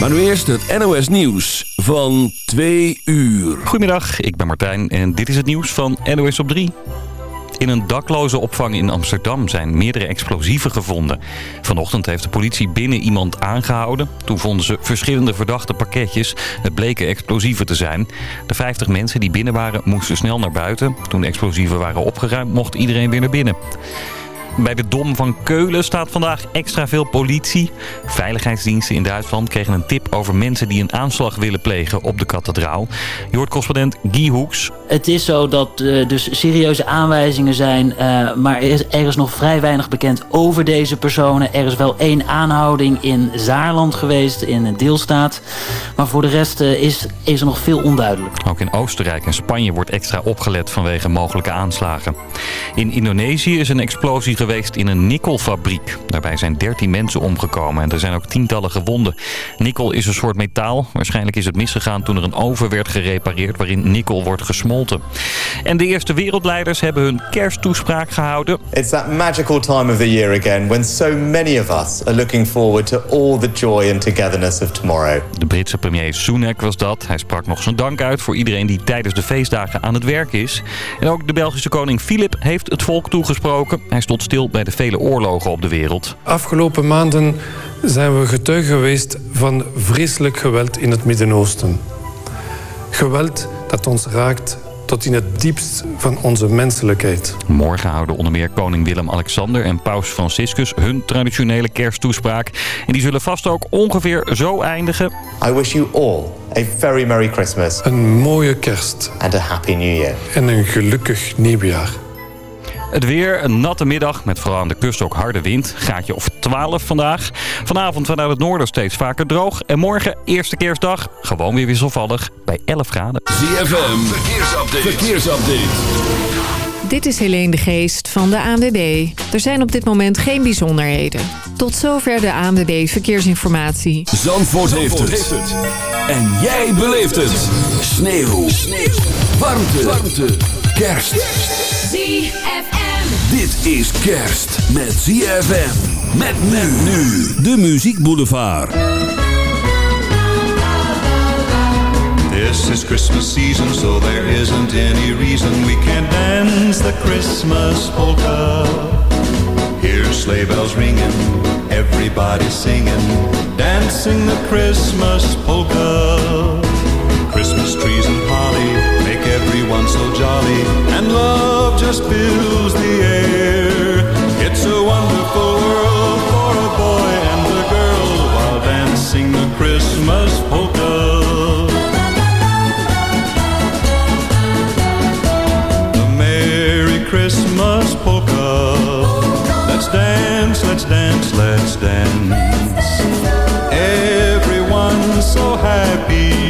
Maar nu eerst het NOS Nieuws van 2 uur. Goedemiddag, ik ben Martijn en dit is het nieuws van NOS op 3. In een dakloze opvang in Amsterdam zijn meerdere explosieven gevonden. Vanochtend heeft de politie binnen iemand aangehouden. Toen vonden ze verschillende verdachte pakketjes. Het bleken explosieven te zijn. De 50 mensen die binnen waren moesten snel naar buiten. Toen de explosieven waren opgeruimd mocht iedereen weer naar binnen. Bij de Dom van Keulen staat vandaag extra veel politie. Veiligheidsdiensten in Duitsland kregen een tip over mensen die een aanslag willen plegen op de kathedraal. Je hoort correspondent Guy Hoeks. Het is zo dat er dus serieuze aanwijzingen zijn, uh, maar er is, er is nog vrij weinig bekend over deze personen. Er is wel één aanhouding in Zaarland geweest, in een deelstaat. Maar voor de rest uh, is, is er nog veel onduidelijk. Ook in Oostenrijk en Spanje wordt extra opgelet vanwege mogelijke aanslagen. In Indonesië is een explosie geweest in een nikkelfabriek. Daarbij zijn 13 mensen omgekomen en er zijn ook tientallen gewonden. Nikkel is een soort metaal. Waarschijnlijk is het misgegaan toen er een oven werd gerepareerd waarin nikkel wordt gesmolten. En de eerste wereldleiders hebben hun kersttoespraak gehouden. It's that magical time of the year again when so many of us are looking forward to all the joy and togetherness of tomorrow. De Britse premier Sunak was dat. Hij sprak nog zijn dank uit voor iedereen die tijdens de feestdagen aan het werk is. En ook de Belgische koning Filip heeft het volk toegesproken. Hij stond stil bij de vele oorlogen op de wereld. Afgelopen maanden zijn we getuige geweest van vreselijk geweld in het Midden-Oosten. Geweld dat ons raakt tot in het diepst van onze menselijkheid. Morgen houden onder meer koning Willem-Alexander en paus Franciscus hun traditionele kersttoespraak. En die zullen vast ook ongeveer zo eindigen. I wish you all a very Merry Christmas. Een mooie kerst. And a Happy New Year. En een gelukkig nieuwjaar. Het weer, een natte middag met vooral aan de kust ook harde wind. Gaatje of 12 vandaag. Vanavond vanuit het noorden steeds vaker droog. En morgen, eerste kerstdag, gewoon weer wisselvallig bij 11 graden. ZFM, verkeersupdate. verkeersupdate. Dit is Helene de Geest van de ANWB. Er zijn op dit moment geen bijzonderheden. Tot zover de ANWB Verkeersinformatie. Zandvoort, heeft, het. En jij beleeft het. Sneeuw. Sneeuw. Warmte. Warmte. Kerst. ZFM. Dit is kerst met ZFM. Met men nu. De Muziek Boulevard. This is Christmas season, so there isn't any reason we can't dance the Christmas polka. Hear sleigh bells ringing, everybody singing, dancing the Christmas polka. Christmas trees and everyone so jolly, and love just fills the air. It's a wonderful world for a boy and a girl while dancing the Christmas polka. The Merry Christmas polka. Let's dance, let's dance, let's dance. Everyone's so happy.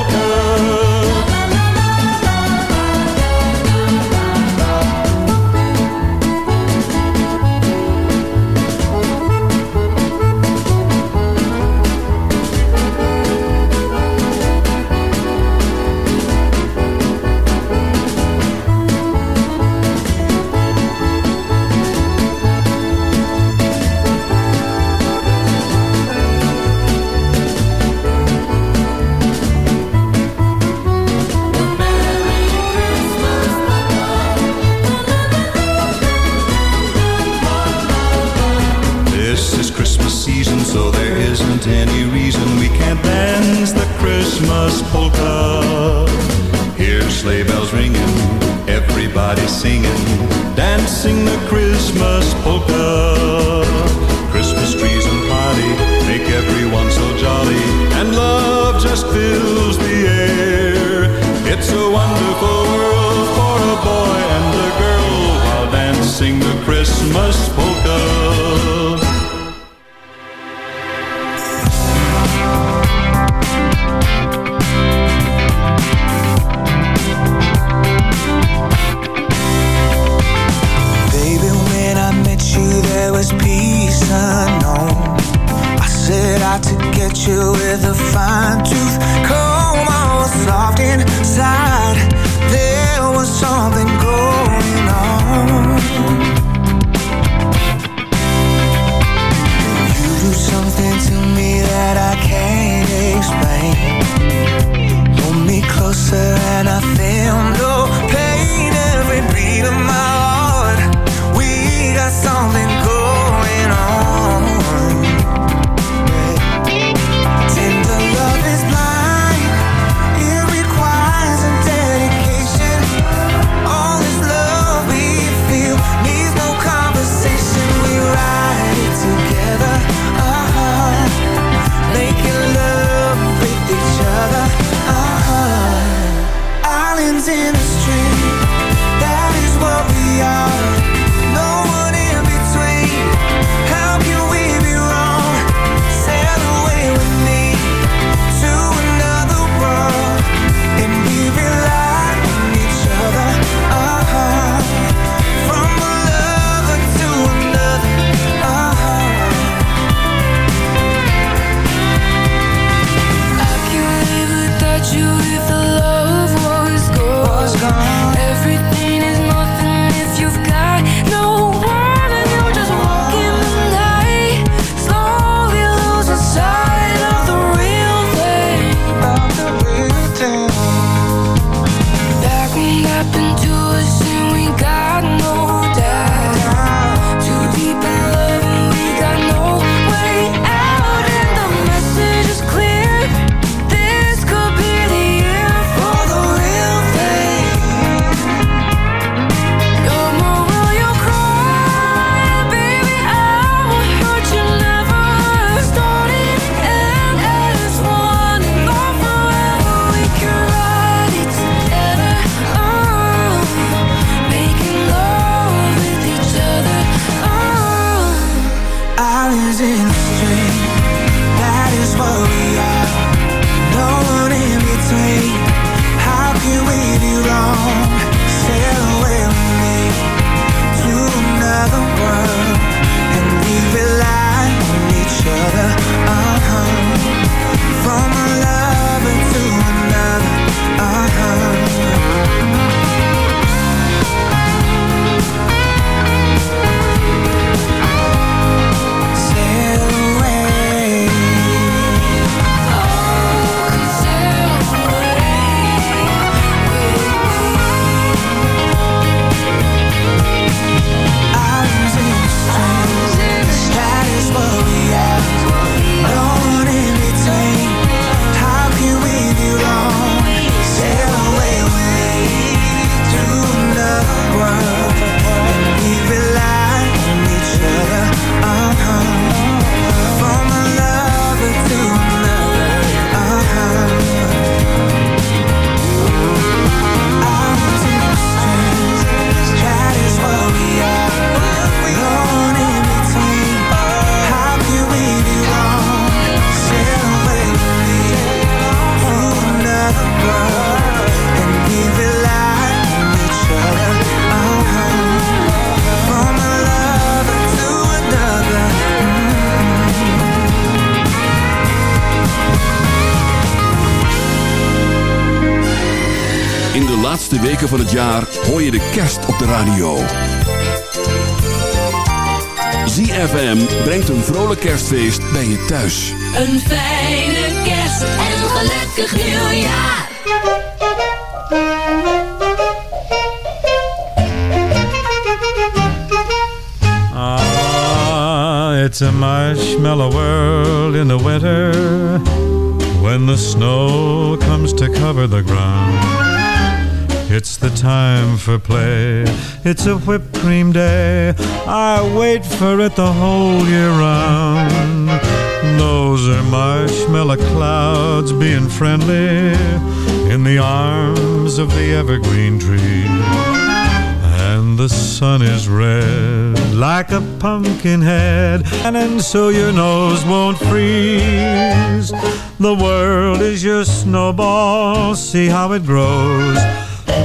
van het jaar hoor je de kerst op de radio. ZFM brengt een vrolijk kerstfeest bij je thuis. Een fijne kerst en een gelukkig nieuwjaar. Ah, it's a marshmallow world in the winter. When the snow comes to cover the ground. It's the time for play. It's a whipped cream day. I wait for it the whole year round. Those are marshmallow clouds being friendly in the arms of the evergreen tree. And the sun is red like a pumpkin head, and, and so your nose won't freeze. The world is your snowball, see how it grows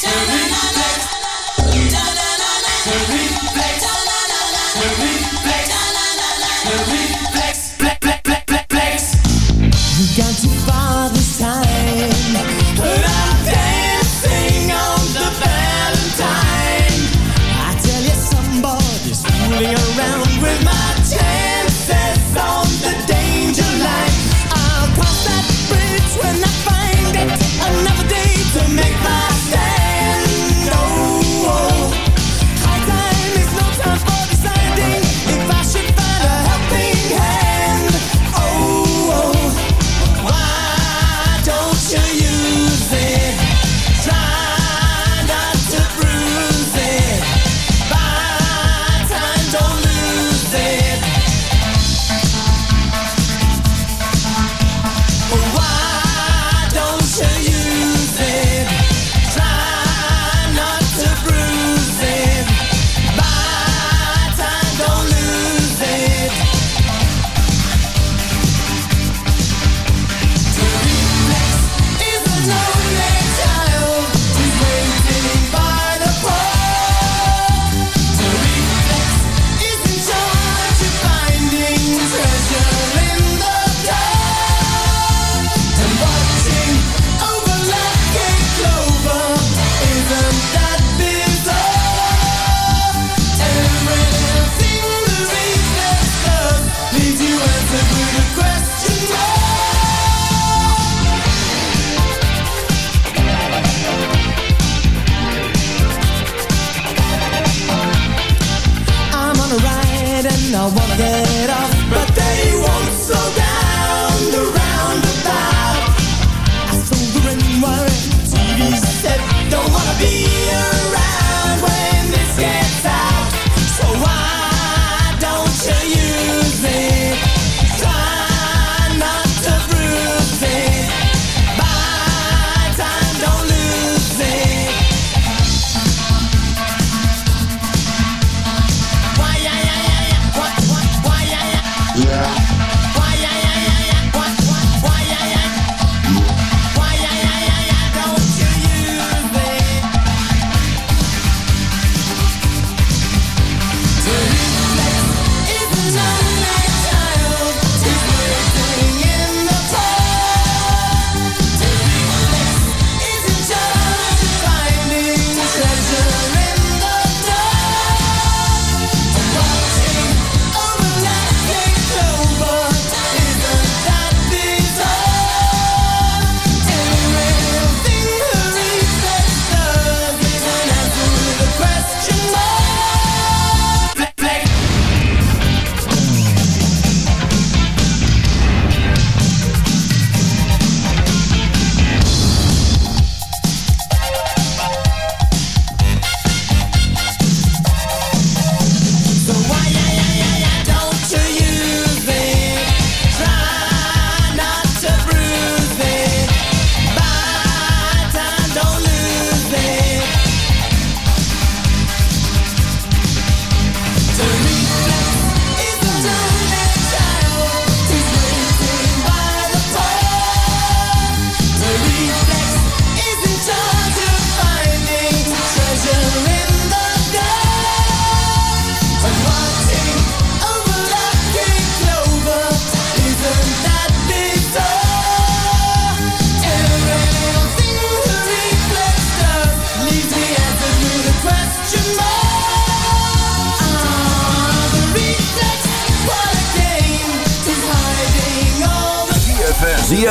to the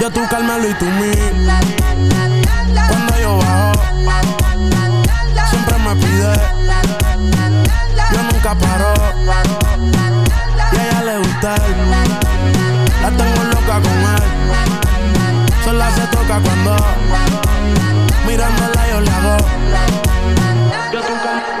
yo tú Carmelo y tú mí. Cuando yo bajo, siempre me pide. Yo nunca paro. Y a ella le gusta él. La tengo loca con él. Sola se toca cuando mirándola yo le hago. Yo tú Carmelo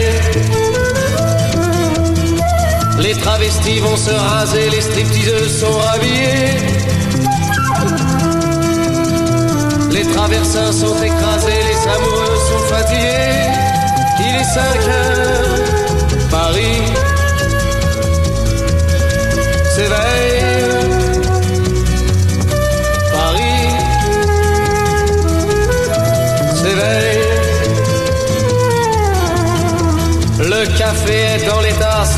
Travestis vont se raser, les stripteaseuses sont rhabillées. Les traversins sont écrasés, les amoureux sont fatigués. Il est 5 heures, Paris s'éveille. Paris s'éveille. Le café est dans les tasses,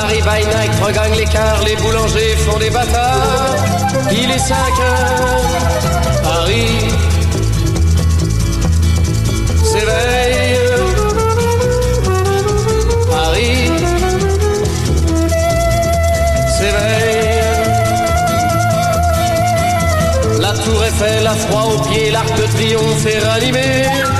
Paris by night regagne l'écart, les boulangers font des bâtards. Il est 5 heures, Paris s'éveille. Paris s'éveille. La tour Eiffel a froid aux pieds, l'arc de triomphe est ranimé.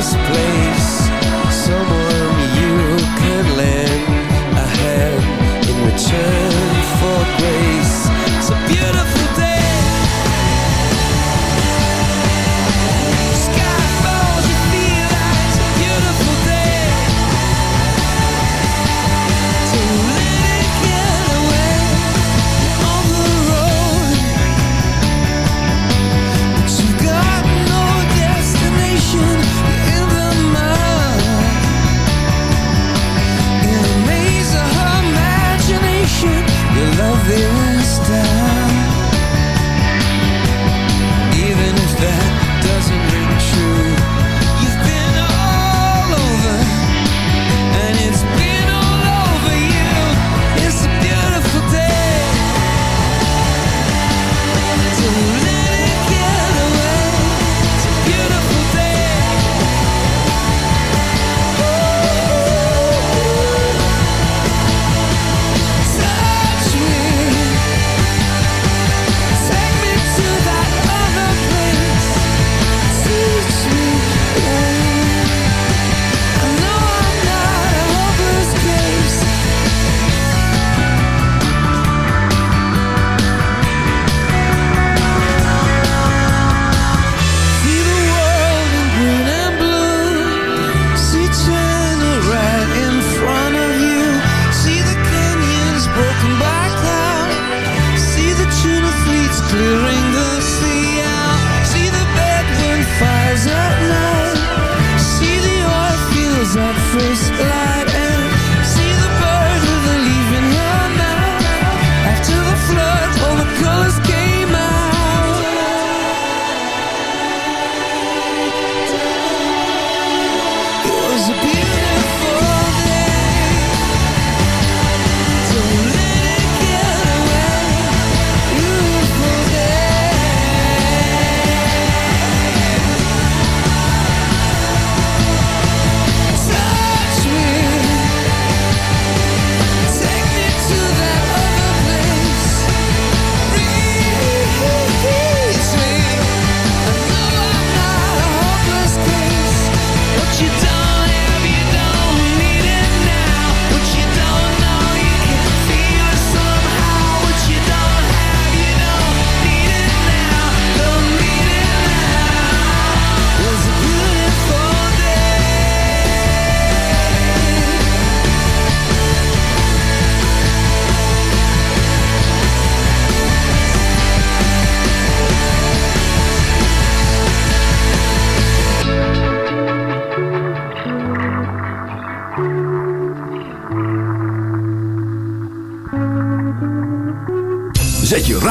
This place.